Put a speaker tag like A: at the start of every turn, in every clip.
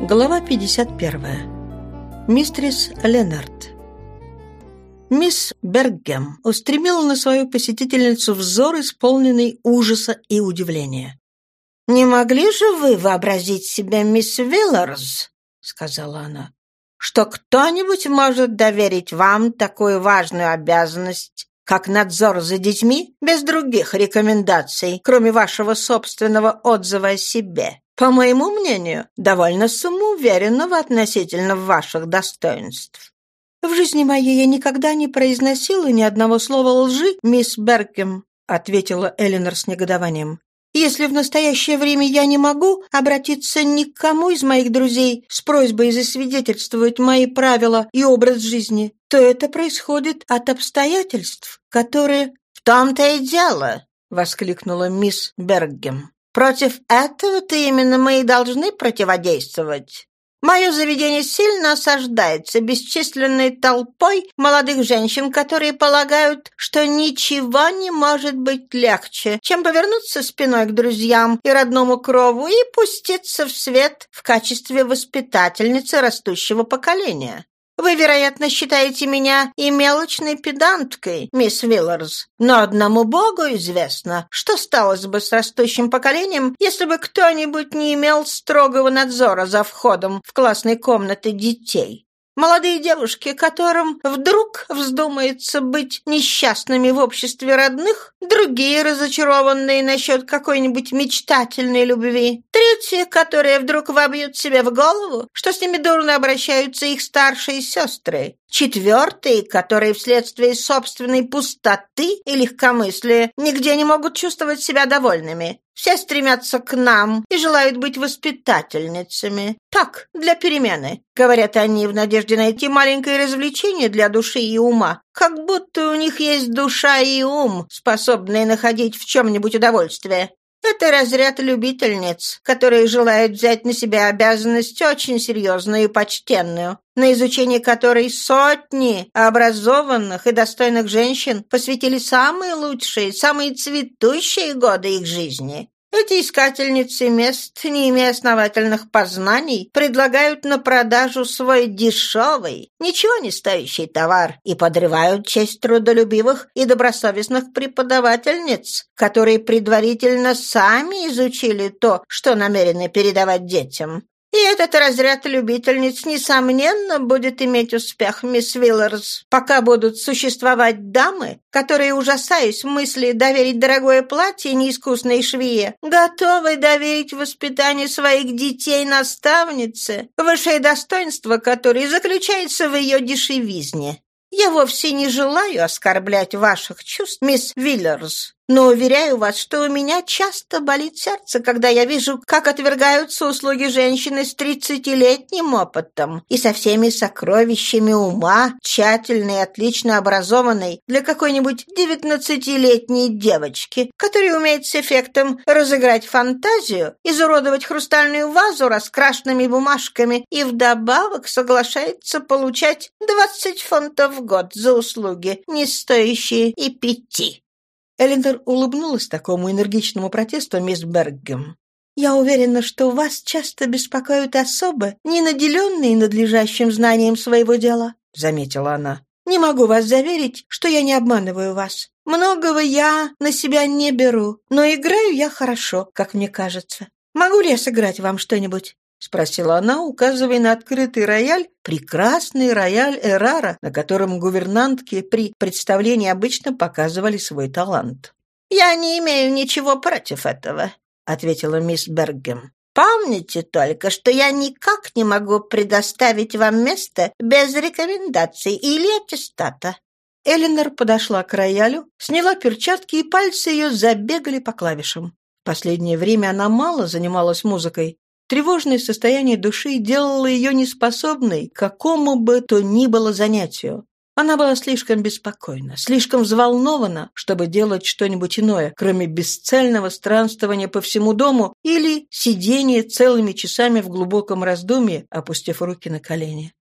A: Глава 51. Мистрис Ленард. Мисс Бергем устремила на свою посетительницу взор, исполненный ужаса и удивления.
B: «Не могли же вы вообразить себя мисс Вилларс?» — сказала она. «Что кто-нибудь может доверить вам такую важную обязанность, как надзор за детьми, без других рекомендаций, кроме вашего собственного отзыва о себе?» По моему мнению, довольно самоуверенного относительно ваших достоинств.
A: В жизни моей я никогда не произносила ни одного слова лжи, мисс Беркем, ответила Эленор с негодованием. Если в настоящее время я не могу обратиться ни к кому из моих друзей с просьбой засвидетельствовать мои правила и образ жизни, то это происходит от обстоятельств, которые...
B: «В том-то и дело!» — воскликнула мисс Бергем. Против этого-то именно мы и должны противодействовать. Мое заведение сильно осаждается бесчисленной толпой молодых женщин, которые полагают, что ничего не может быть легче, чем повернуться спиной к друзьям и родному крову и пуститься в свет в качестве воспитательницы растущего поколения. Вы, вероятно, считаете меня и мелочной педанткой, мисс Вилларс. Но одному богу известно, что сталось бы с растущим поколением, если бы кто-нибудь не имел строгого надзора за входом в классные комнаты детей. Молодые девушки, которым вдруг вздумается быть несчастными в обществе родных, другие, разочарованные насчет какой-нибудь мечтательной любви, третьи, которые вдруг вобьют себе в голову, что с ними дурно обращаются их старшие сестры, четвертые, которые вследствие собственной пустоты и легкомыслия нигде не могут чувствовать себя довольными, все стремятся к нам и желают быть воспитательницами. Так, для перемены. Говорят они в надежде найти маленькое развлечение для души и ума. Как будто у них есть душа и ум, способные находить в чем-нибудь удовольствие. Это разряд любительниц, которые желают взять на себя обязанность очень серьезную и почтенную, на изучение которой сотни образованных и достойных женщин посвятили самые лучшие, самые цветущие годы их жизни. Эти искательницы мест, не имея основательных познаний, предлагают на продажу свой дешевый, ничего не стоящий товар и подрывают честь трудолюбивых и добросовестных преподавательниц, которые предварительно сами изучили то, что намерены передавать детям. И этот разряд любительниц, несомненно, будет иметь успех, мисс Виллерс, пока будут существовать дамы, которые, ужасаясь мысли доверить дорогое платье неискусной швее, готовы доверить воспитание своих детей наставнице, высшее достоинство которой заключается в ее дешевизне. Я вовсе не желаю оскорблять ваших чувств, мисс Виллерс, но уверяю вас, что у меня часто болит сердце, когда я вижу, как отвергаются услуги женщины с тридцатилетним опытом и со всеми сокровищами ума, тщательной и отлично образованной для какой-нибудь девятнадцатилетней девочки, которая умеет с эффектом разыграть фантазию, изуродовать хрустальную вазу раскрашенными бумажками и вдобавок соглашается получать двадцать фунтов в год за услуги, не стоящие и пяти.
A: Эллендер улыбнулась такому энергичному протесту мисс Бергем. «Я уверена, что вас часто беспокоят особо, не наделенные надлежащим знанием своего дела», — заметила она. «Не могу вас заверить, что я не обманываю вас. Многого я на себя не беру, но играю я хорошо, как мне кажется. Могу ли я сыграть вам что-нибудь?» — спросила она, указывая на открытый рояль, прекрасный рояль Эрара, на котором гувернантки при представлении обычно показывали свой талант.
B: «Я не имею ничего против этого», — ответила мисс Бергем. «Помните только, что я никак не могу предоставить вам место без рекомендаций или аттестата».
A: Эленор подошла к роялю, сняла перчатки, и пальцы ее забегали по клавишам. В последнее время она мало занималась музыкой, Тревожное состояние души делало ее неспособной к какому бы то ни было занятию. Она была слишком беспокойна, слишком взволнована, чтобы делать что-нибудь иное, кроме бесцельного странствования по всему дому или сидения целыми часами в глубоком раздумье, опустив руки на колени.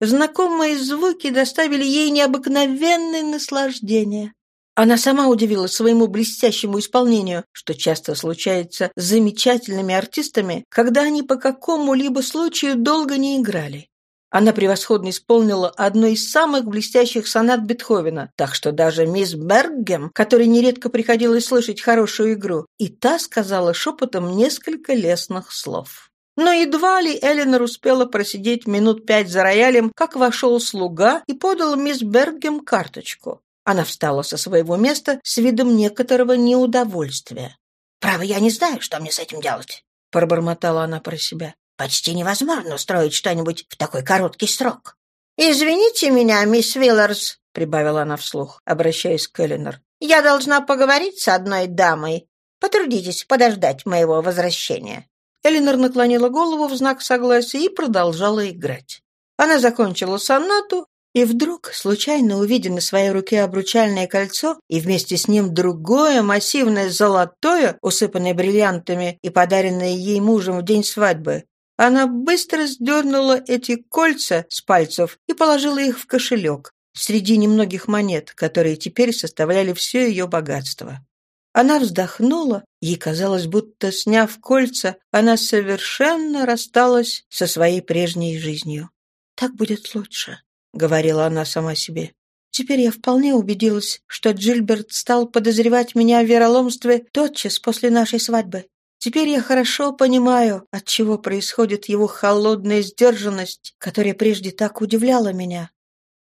A: Знакомые звуки доставили ей необыкновенное наслаждение. Она сама удивилась своему блестящему исполнению, что часто случается с замечательными артистами, когда они по какому-либо случаю долго не играли. Она превосходно исполнила одну из самых блестящих сонат Бетховена, так что даже мисс Бергем, которой нередко приходилось слышать хорошую игру, и та сказала шепотом несколько лестных слов. Но едва ли Эленор успела просидеть минут пять за роялем, как вошел слуга и подал мисс Бергем карточку. Она встала со своего места с видом некоторого неудовольствия.
B: «Право, я не знаю, что мне с этим делать», — пробормотала она про себя. Почти невозможно устроить что-нибудь в такой короткий срок. «Извините меня, мисс Вилларс», — прибавила она вслух, обращаясь к Эленор. «Я должна поговорить с одной дамой. Потрудитесь подождать моего возвращения».
A: Эленор наклонила голову в знак согласия и продолжала играть. Она закончила сонату и вдруг, случайно увидя на своей руке обручальное кольцо и вместе с ним другое массивное золотое, усыпанное бриллиантами и подаренное ей мужем в день свадьбы, она быстро сдернула эти кольца с пальцев и положила их в кошелек среди немногих монет, которые теперь составляли все ее богатство. Она вздохнула, ей казалось, будто, сняв кольца, она совершенно рассталась со своей прежней жизнью. «Так будет лучше», — говорила она сама себе. «Теперь я вполне убедилась, что Джильберт стал подозревать меня в вероломстве тотчас после нашей свадьбы. Теперь я хорошо понимаю, от чего происходит его холодная сдержанность, которая прежде так удивляла меня.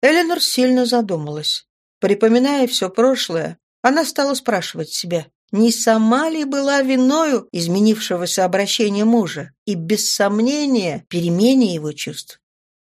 A: Эленор сильно задумалась. Припоминая все прошлое, она стала спрашивать себя, не сама ли была виною изменившегося обращения мужа и, без сомнения, перемене его чувств.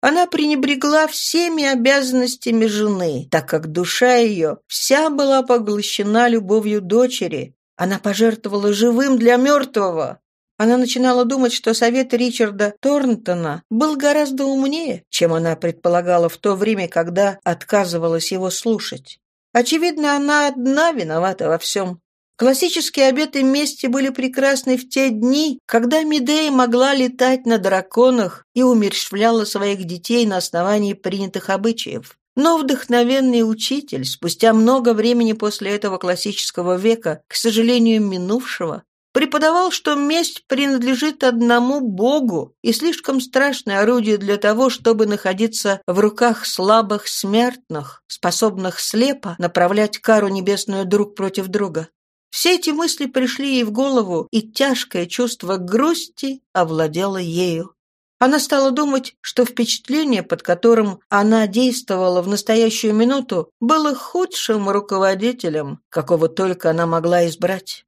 A: Она пренебрегла всеми обязанностями жены, так как душа ее вся была поглощена любовью дочери, она пожертвовала живым для мертвого. Она начинала думать, что совет Ричарда Торнтона был гораздо умнее, чем она предполагала в то время, когда отказывалась его слушать. Очевидно, она одна виновата во всем. Классические обеты мести были прекрасны в те дни, когда Медея могла летать на драконах и умерщвляла своих детей на основании принятых обычаев. Но вдохновенный учитель, спустя много времени после этого классического века, к сожалению, минувшего, преподавал, что месть принадлежит одному Богу и слишком страшное орудие для того, чтобы находиться в руках слабых смертных, способных слепо направлять кару небесную друг против друга. Все эти мысли пришли ей в голову, и тяжкое чувство грусти овладело ею. Она стала думать, что впечатление, под которым она действовала в настоящую минуту, было худшим руководителем, какого только она могла избрать.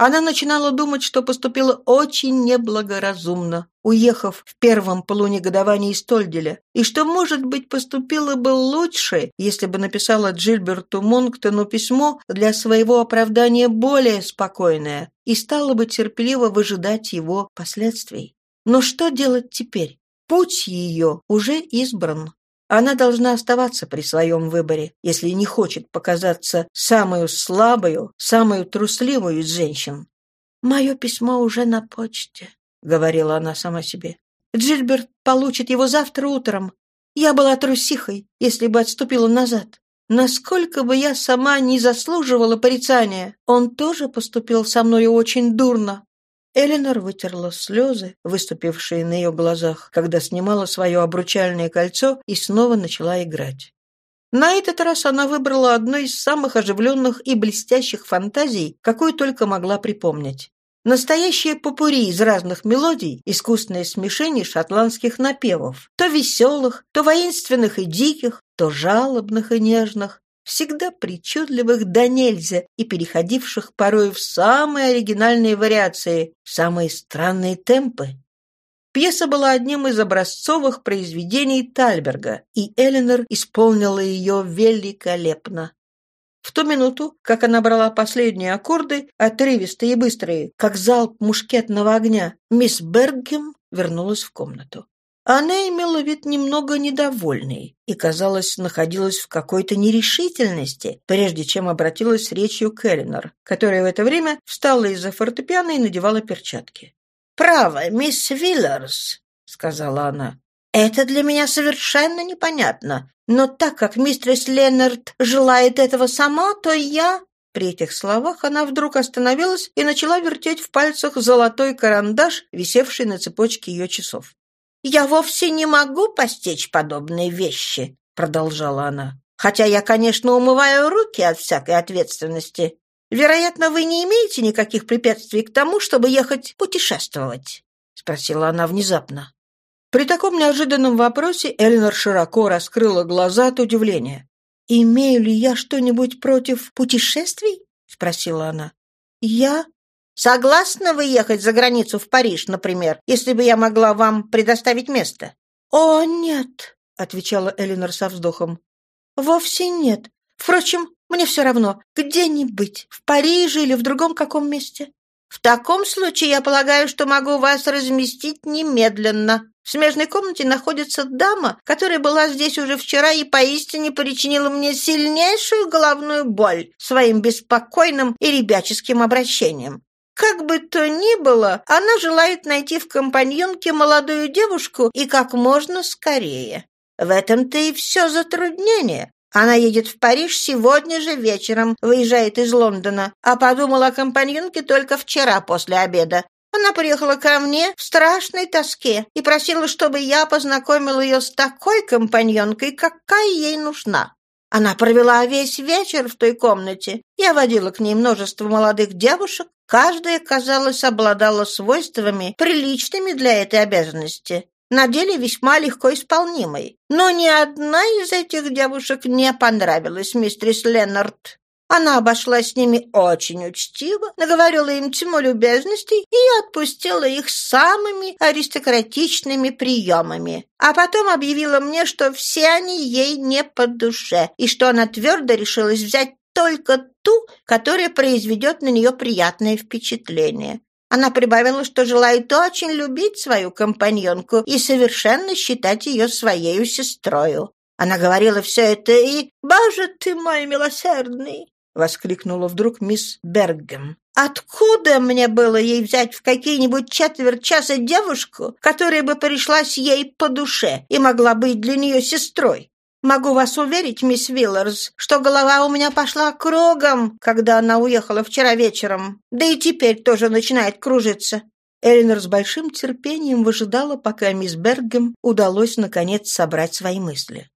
A: Она начинала думать, что поступила очень неблагоразумно, уехав в первом полунегодовании из Тольделя, и что, может быть, поступила бы лучше, если бы написала Джильберту Монктону письмо для своего оправдания более спокойное и стала бы терпеливо выжидать его последствий. Но что делать теперь? Путь ее уже избран. Она должна оставаться при своем выборе, если не хочет показаться самую слабую, самую трусливую из женщин. «Мое письмо уже на почте», — говорила она сама себе. «Джильберт получит его завтра утром. Я была трусихой, если бы отступила назад. Насколько бы я сама не заслуживала порицания, он тоже поступил со мной очень дурно. Эленор вытерла слезы, выступившие на ее глазах, когда снимала свое обручальное кольцо и снова начала играть. На этот раз она выбрала одну из самых оживленных и блестящих фантазий, какую только могла припомнить. Настоящее попури из разных мелодий, искусное смешение шотландских напевов, то веселых, то воинственных и диких, то жалобных и нежных, всегда причудливых до нельзя и переходивших порой в самые оригинальные вариации, самые странные темпы. Пьеса была одним из образцовых произведений Тальберга, и Эленор исполнила ее великолепно. В ту минуту, как она брала последние аккорды, отрывистые и быстрые, как залп мушкетного огня, мисс Бергем вернулась в комнату. Она имела вид немного недовольный и, казалось, находилась в какой-то нерешительности, прежде чем обратилась с речью к Эллинор, которая в это время встала из-за фортепиано и надевала перчатки. «Право, мисс Виллерс», — сказала она,
B: Это для меня совершенно непонятно. Но так как мистерс Леннард желает этого сама, то я...» При этих словах она вдруг остановилась и начала вертеть в пальцах золотой карандаш, висевший на цепочке ее часов. «Я вовсе не могу постичь подобные вещи», — продолжала она. «Хотя я, конечно, умываю руки от всякой ответственности. Вероятно, вы не имеете никаких препятствий к тому, чтобы ехать путешествовать?» — спросила она внезапно. При таком неожиданном вопросе Эльнор широко раскрыла глаза от удивления. «Имею ли я что-нибудь против путешествий?» — спросила она. «Я Согласны вы ехать за границу в Париж, например, если бы я могла вам предоставить место?» «О, нет», — отвечала Элинор со вздохом. «Вовсе нет. Впрочем, мне все равно, где-нибудь, в Париже или в другом каком месте. В таком случае я полагаю, что могу вас разместить немедленно. В смежной комнате находится дама, которая была здесь уже вчера и поистине причинила мне сильнейшую головную боль своим беспокойным и ребяческим обращением. Как бы то ни было, она желает найти в компаньонке молодую девушку и как можно скорее. В этом-то и все затруднение. Она едет в Париж сегодня же вечером, выезжает из Лондона, а подумала о компаньонке только вчера после обеда. Она приехала ко мне в страшной тоске и просила, чтобы я познакомил ее с такой компаньонкой, какая ей нужна. Она провела весь вечер в той комнате. Я водила к ней множество молодых девушек, Каждая, казалось, обладала свойствами, приличными для этой обязанности, на деле весьма легко исполнимой. Но ни одна из этих девушек не понравилась мистерис Леннард. Она обошлась с ними очень учтиво, наговорила им тьму любезностей и отпустила их самыми аристократичными приемами. А потом объявила мне, что все они ей не по душе, и что она твердо решилась взять только ту, которая произведет на нее приятное впечатление. Она прибавила, что желает очень любить свою компаньонку и совершенно считать ее своей сестрою. Она говорила все это и «Боже ты мой милосердный!» — воскликнула вдруг мисс Бергем. «Откуда мне было ей взять в какие-нибудь четверть часа девушку, которая бы пришлась ей по душе и могла быть для нее сестрой? Могу вас уверить, мисс Вилларс, что голова у меня пошла кругом, когда она уехала вчера вечером. Да и теперь тоже начинает кружиться». Эллинор с большим терпением выжидала, пока мисс Бергем удалось, наконец, собрать свои мысли.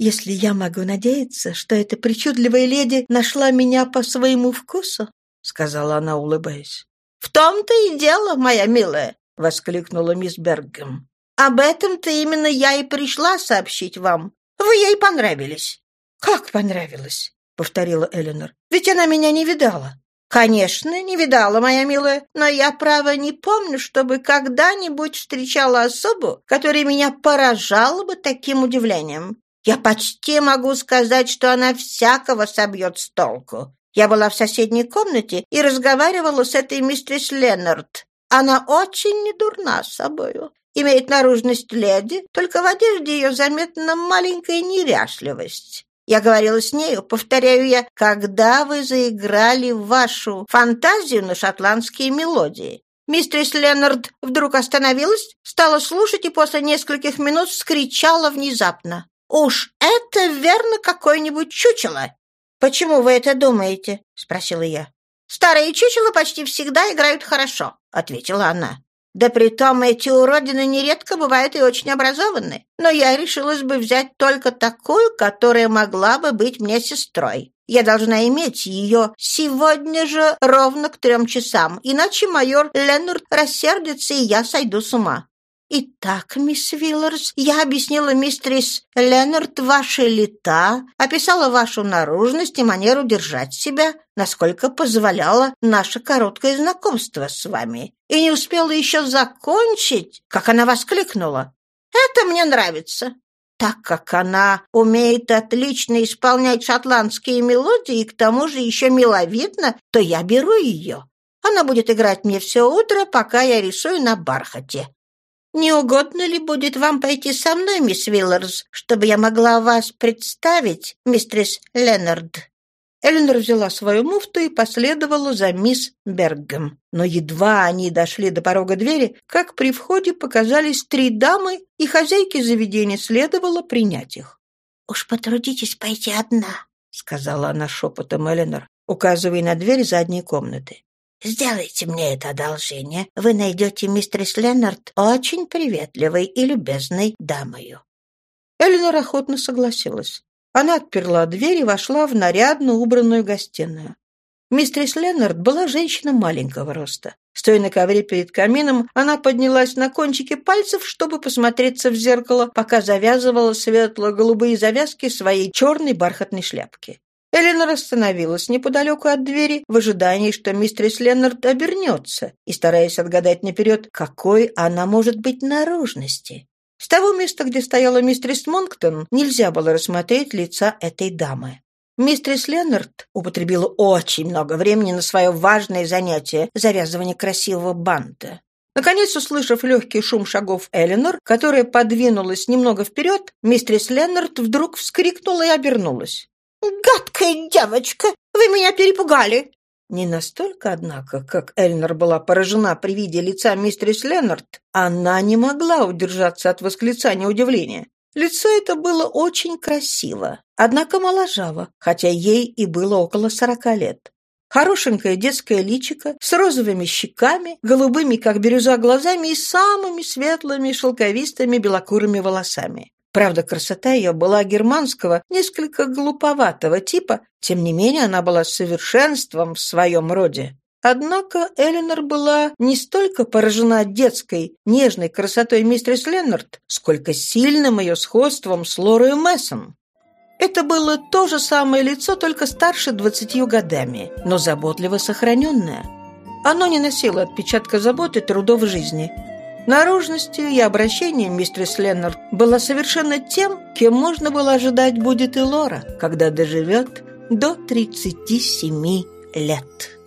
B: «Если я могу надеяться, что эта причудливая леди нашла меня по своему вкусу», — сказала она, улыбаясь. «В том-то и дело, моя милая», — воскликнула мисс Бергем. «Об этом-то именно я и пришла сообщить вам. Вы ей понравились». «Как понравилось?» — повторила Эленор. «Ведь она меня не видала». «Конечно, не видала, моя милая, но я, право, не помню, чтобы когда-нибудь встречала особу, которая меня поражала бы таким удивлением. Я почти могу сказать, что она всякого собьет с толку. Я была в соседней комнате и разговаривала с этой мистерис Леннард. Она очень недурна собою имеет наружность леди, только в одежде ее заметна маленькая неряшливость. Я говорила с нею, повторяю я, когда вы заиграли вашу фантазию на шотландские мелодии. Мистерис Леннард вдруг остановилась, стала слушать и после нескольких минут вскричала внезапно. «Уж это верно какое-нибудь чучело!» «Почему вы это думаете?» — спросила я. «Старые чучела почти всегда играют хорошо», — ответила она. Да притом эти уродины нередко бывают и очень образованы. Но я решилась бы взять только такую, которая могла бы быть мне сестрой. Я должна иметь ее сегодня же ровно к трем часам, иначе майор Леннард рассердится, и я сойду с ума. «Итак, мисс Вилларс, я объяснила мистерис Леннард ваши лета, описала вашу наружность и манеру держать себя, насколько позволяло наше короткое знакомство с вами. И не успела еще закончить, как она воскликнула. «Это мне нравится!» Так как она умеет отлично исполнять шотландские мелодии и к тому же еще миловидно, то я беру ее. Она будет играть мне все утро, пока я рисую на бархате. Не угодно ли будет вам пойти со мной, мисс Вилларс, чтобы я могла вас представить, мистерис Леннард?»
A: Эленор взяла свою муфту и последовала за мисс Бергом. Но едва они дошли до порога двери, как при входе показались три дамы, и хозяйке заведения следовало принять их.
B: «Уж потрудитесь пойти одна», — сказала она шепотом Эленор,
A: указывая на дверь задней комнаты.
B: «Сделайте мне это одолжение. Вы найдете мистерис Леннард очень приветливой и любезной дамою».
A: Эленор охотно согласилась. Она отперла дверь и вошла в нарядно убранную гостиную. Мистерис Леннард была женщина маленького роста. Стоя на ковре перед камином, она поднялась на кончики пальцев, чтобы посмотреться в зеркало, пока завязывала светло-голубые завязки своей черной бархатной шляпки. Эленор остановилась неподалеку от двери в ожидании, что мистерис Леннард обернется, и стараясь отгадать наперед, какой она может быть наружности. С того места, где стояла мистерис Монктон, нельзя было рассмотреть лица этой дамы. Мистерис Леннард употребила очень много времени на свое важное занятие – завязывание красивого банта. Наконец, услышав легкий шум шагов Эленор, которая подвинулась немного вперед, мистерис Леннард вдруг вскрикнула и обернулась.
B: «Гадкая девочка! Вы меня перепугали!
A: Не настолько, однако, как Эльнер была поражена при виде лица мистерис Леннард, она не могла удержаться от восклицания удивления. Лицо это было очень красиво, однако моложаво, хотя ей и было около сорока лет. Хорошенькое детское личико с розовыми щеками, голубыми, как бирюза, глазами и самыми светлыми шелковистыми белокурыми волосами. Правда, красота ее была германского, несколько глуповатого типа, тем не менее она была совершенством в своем роде. Однако Эленор была не столько поражена детской, нежной красотой мистерс Леннард, сколько сильным ее сходством с Лорой Мессон. Это было то же самое лицо, только старше двадцатью годами, но заботливо сохраненное. Оно не носило отпечатка заботы трудов жизни, Наружностью и обращением мистерс Леннард была совершенно тем, кем можно было ожидать будет и Лора, когда доживет до 37 лет.